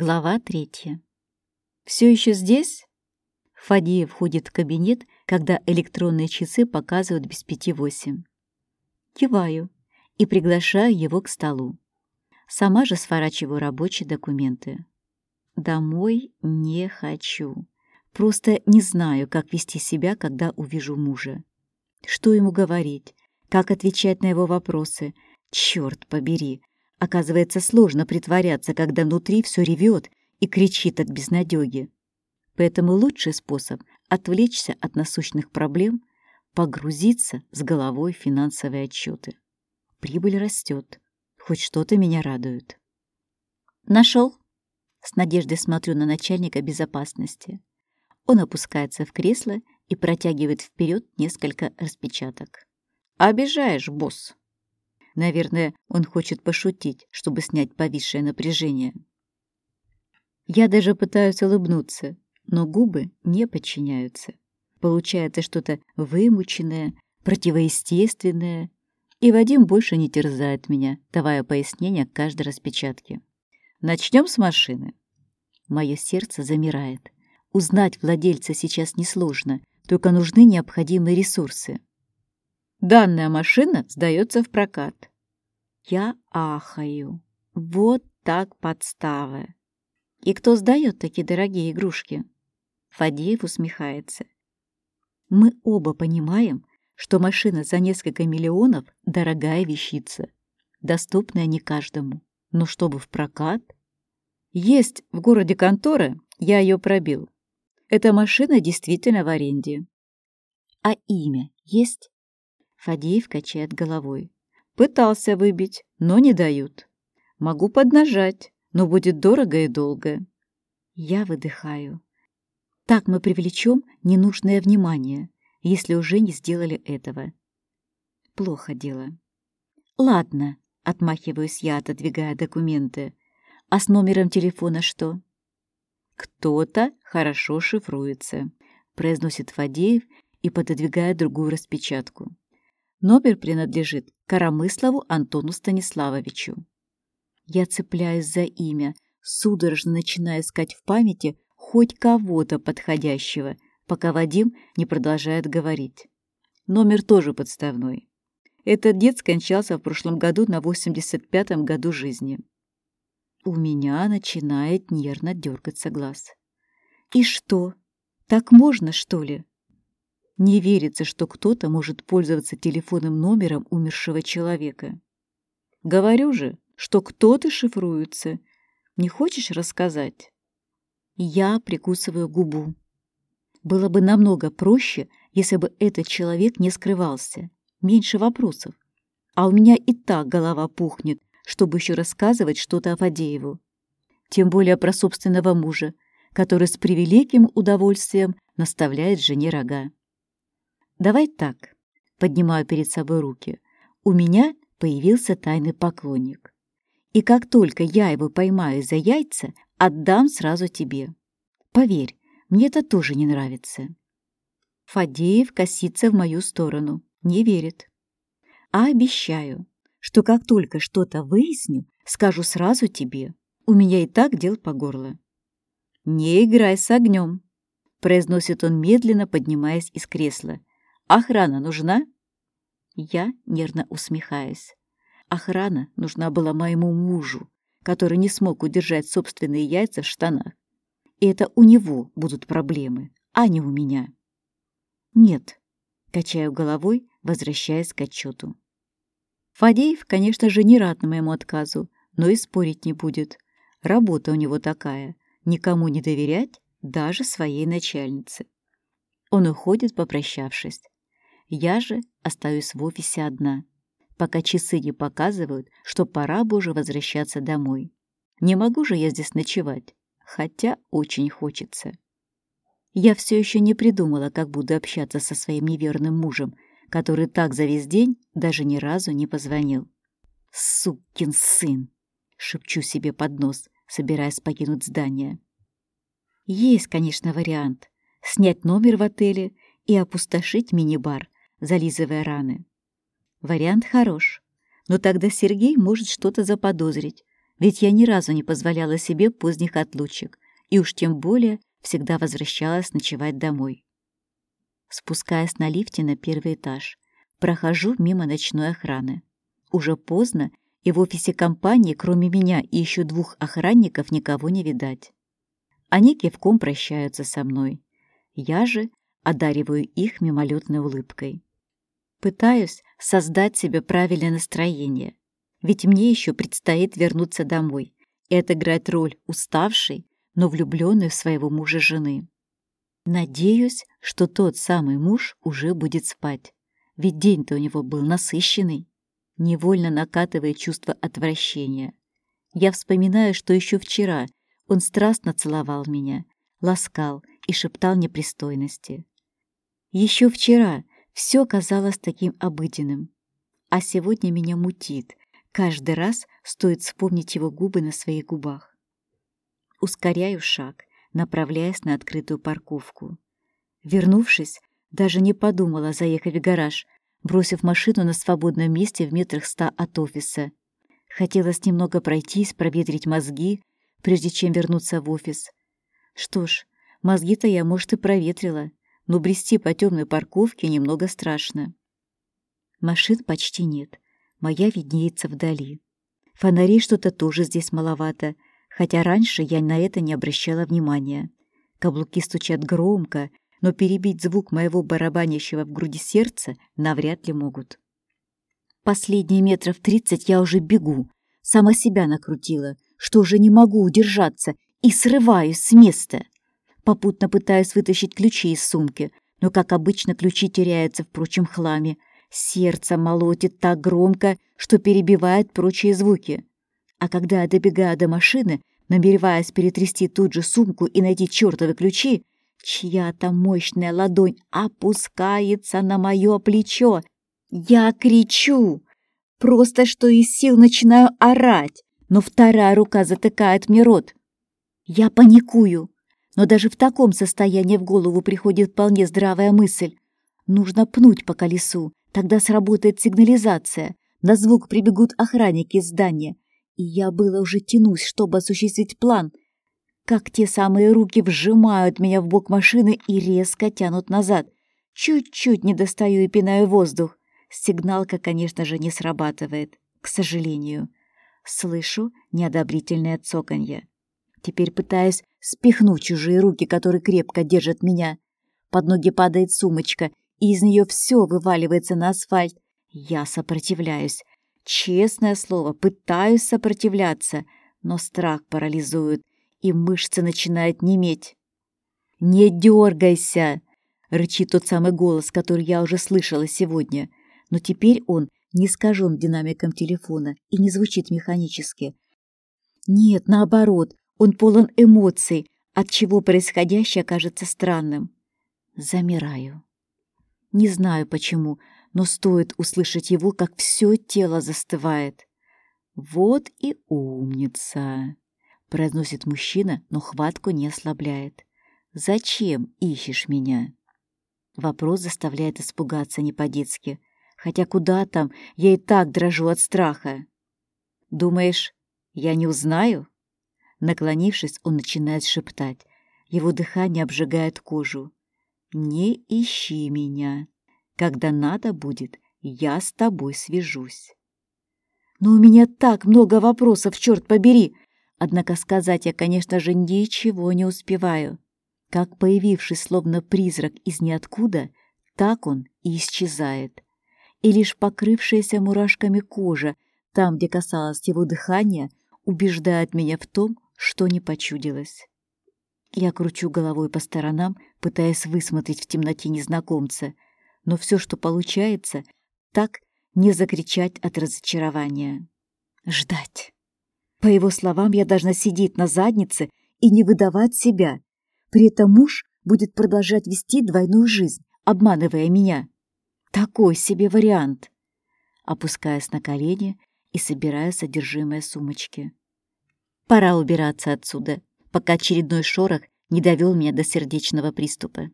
Глава третья. «Все еще здесь?» Фадеев входит в кабинет, когда электронные часы показывают без пяти восемь. Киваю и приглашаю его к столу. Сама же сворачиваю рабочие документы. Домой не хочу. Просто не знаю, как вести себя, когда увижу мужа. Что ему говорить, как отвечать на его вопросы. Черт побери, Оказывается, сложно притворяться, когда внутри все ревет и кричит от безнадёги. Поэтому лучший способ — отвлечься от насущных проблем, погрузиться с головой в финансовые отчеты. Прибыль растет, хоть что-то меня радует. Нашел? С надеждой смотрю на начальника безопасности. Он опускается в кресло и протягивает вперед несколько распечаток. «Обижаешь, босс!» Наверное, он хочет пошутить, чтобы снять повисшее напряжение. Я даже пытаюсь улыбнуться, но губы не подчиняются. Получается что-то вымученное, противоестественное, и Вадим больше не терзает меня, давая пояснения к каждой распечатке. Начнем с машины. Мое сердце замирает. Узнать владельца сейчас несложно, только нужны необходимые ресурсы. Данная машина сдается в прокат. Я ахаю. Вот так подставы. И кто сдает такие дорогие игрушки? Фадеев усмехается. Мы оба понимаем, что машина за несколько миллионов — дорогая вещица, доступная не каждому. Но чтобы в прокат... Есть в городе контора, я ее пробил. Эта машина действительно в аренде. А имя есть? Фадеев качает головой. Пытался выбить, но не дают. Могу поднажать, но будет дорого и долго. Я выдыхаю. Так мы привлечем ненужное внимание, если уже не сделали этого. Плохо дело. Ладно, отмахиваюсь я, отодвигая документы. А с номером телефона что? Кто-то хорошо шифруется, произносит Фадеев и пододвигает другую распечатку. Номер принадлежит Коромыслову Антону Станиславовичу. Я цепляюсь за имя, судорожно начиная искать в памяти хоть кого-то подходящего, пока Вадим не продолжает говорить. Номер тоже подставной. Этот дед скончался в прошлом году на 85-м году жизни. У меня начинает нервно дергаться глаз. И что? Так можно, что ли? Не верится, что кто-то может пользоваться телефонным номером умершего человека. Говорю же, что кто-то шифруется. Не хочешь рассказать? Я прикусываю губу. Было бы намного проще, если бы этот человек не скрывался. Меньше вопросов. А у меня и так голова пухнет, чтобы еще рассказывать что-то о Фадееву. Тем более про собственного мужа, который с превеликим удовольствием наставляет жене рога. Давай так. Поднимаю перед собой руки. У меня появился тайный поклонник. И как только я его поймаю за яйца, отдам сразу тебе. Поверь, мне это тоже не нравится. Фадеев косится в мою сторону, не верит. А обещаю, что как только что-то выясню, скажу сразу тебе. У меня и так дел по горло. «Не играй с огнем», — произносит он медленно, поднимаясь из кресла. Охрана нужна?» Я нервно усмехаюсь. Охрана нужна была моему мужу, который не смог удержать собственные яйца в штанах. И это у него будут проблемы, а не у меня. «Нет», — качаю головой, возвращаясь к отчету. Фадеев, конечно же, не рад моему отказу, но и спорить не будет. Работа у него такая — никому не доверять, даже своей начальнице. Он уходит, попрощавшись. Я же остаюсь в офисе одна, пока часы не показывают, что пора бы уже возвращаться домой. Не могу же я здесь ночевать, хотя очень хочется. Я все еще не придумала, как буду общаться со своим неверным мужем, который так за весь день даже ни разу не позвонил. «Сукин сын!» — шепчу себе под нос, собираясь покинуть здание. Есть, конечно, вариант — снять номер в отеле и опустошить мини-бар, зализывая раны. Вариант хорош, но тогда Сергей может что-то заподозрить, ведь я ни разу не позволяла себе поздних отлучек, и уж тем более всегда возвращалась ночевать домой. Спускаясь на лифте на первый этаж, прохожу мимо ночной охраны. Уже поздно, и в офисе компании, кроме меня и еще двух охранников, никого не видать. Они кивком прощаются со мной. Я же одариваю их мимолетной улыбкой. Пытаюсь создать себе правильное настроение, ведь мне еще предстоит вернуться домой и отыграть роль уставшей, но влюбленной в своего мужа жены. Надеюсь, что тот самый муж уже будет спать, ведь день-то у него был насыщенный. Невольно накатывая чувство отвращения. Я вспоминаю, что еще вчера он страстно целовал меня, ласкал и шептал непристойности. Еще вчера все казалось таким обыденным, а сегодня меня мутит. Каждый раз стоит вспомнить его губы на своих губах. Ускоряю шаг, направляясь на открытую парковку. Вернувшись, даже не подумала заехать в гараж, бросив машину на свободном месте в метрах ста от офиса. Хотелось немного пройтись, проветрить мозги, прежде чем вернуться в офис. Что ж, мозги-то я, может, и проветрила, но брести по темной парковке немного страшно. Машин почти нет, моя виднеется вдали. Фонарей что-то тоже здесь маловато, хотя раньше я на это не обращала внимания. Каблуки стучат громко, но перебить звук моего барабанящего в груди сердца навряд ли могут. Последние метров тридцать я уже бегу, сама себя накрутила, что уже не могу удержаться и срываюсь с места. Попутно пытаюсь вытащить ключи из сумки, но, как обычно, ключи теряются в прочем хламе. Сердце молотит так громко, что перебивает прочие звуки. А когда я добегаю до машины, намереваясь перетрясти тут же сумку и найти чертовы ключи, Чья-то мощная ладонь опускается на мое плечо. Я кричу. Просто что из сил начинаю орать, но вторая рука затыкает мне рот. Я паникую, но даже в таком состоянии в голову приходит вполне здравая мысль. Нужно пнуть по колесу, тогда сработает сигнализация. На звук прибегут охранники здания. И я было уже тянусь, чтобы осуществить план — как те самые руки вжимают меня в бок машины и резко тянут назад. Чуть-чуть не достаю и пинаю воздух. Сигналка, конечно же, не срабатывает, к сожалению. Слышу неодобрительное цоканье. Теперь пытаюсь спихнуть чужие руки, которые крепко держат меня. Под ноги падает сумочка, и из нее все вываливается на асфальт. Я сопротивляюсь. Честное слово, пытаюсь сопротивляться, но страх парализует, и мышцы начинают неметь. «Не дергайся!» — рычит тот самый голос, который я уже слышала сегодня. Но теперь он не скажен динамиком телефона и не звучит механически. Нет, наоборот, он полон эмоций, от чего происходящее кажется странным. Замираю. Не знаю почему, но стоит услышать его, как все тело застывает. Вот и умница произносит мужчина, но хватку не ослабляет. «Зачем ищешь меня?» Вопрос заставляет испугаться не по-детски. Хотя куда там, я и так дрожу от страха. «Думаешь, я не узнаю?» Наклонившись, он начинает шептать. Его дыхание обжигает кожу. «Не ищи меня. Когда надо будет, я с тобой свяжусь». «Но у меня так много вопросов, черт побери!» Однако сказать я, конечно же, ничего не успеваю. Как появившись словно призрак из ниоткуда, так он и исчезает. И лишь покрывшаяся мурашками кожа, там, где касалось его дыхания, убеждает меня в том, что не почудилось. Я кручу головой по сторонам, пытаясь высмотреть в темноте незнакомца, но все, что получается, так не закричать от разочарования. Ждать. По его словам, я должна сидеть на заднице и не выдавать себя. При этом муж будет продолжать вести двойную жизнь, обманывая меня. Такой себе вариант. Опускаясь на колени и собирая содержимое сумочки. Пора убираться отсюда, пока очередной шорох не довел меня до сердечного приступа.